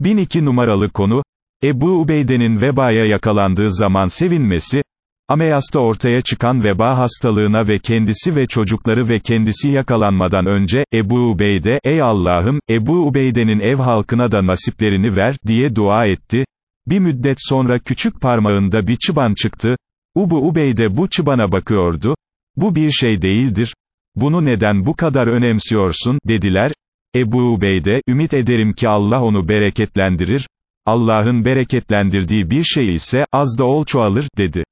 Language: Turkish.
1002 numaralı konu, Ebu Ubeyde'nin vebaya yakalandığı zaman sevinmesi, Ameyas'ta ortaya çıkan veba hastalığına ve kendisi ve çocukları ve kendisi yakalanmadan önce, Ebu Ubeyde, ey Allah'ım, Ebu Ubeyde'nin ev halkına da nasiplerini ver, diye dua etti. Bir müddet sonra küçük parmağında bir çıban çıktı. Ubu Ubeyde bu çıbana bakıyordu. Bu bir şey değildir. Bunu neden bu kadar önemsiyorsun, dediler. Ebu Ubeyde, ümit ederim ki Allah onu bereketlendirir. Allah'ın bereketlendirdiği bir şey ise, az da ol çoğalır, dedi.